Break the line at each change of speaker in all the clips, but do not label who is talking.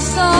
song.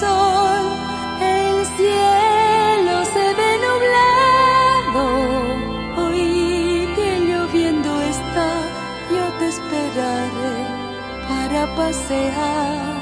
sol, el cielo se ve nublado. Hoy que lloviendo está, yo te esperaré para pasear.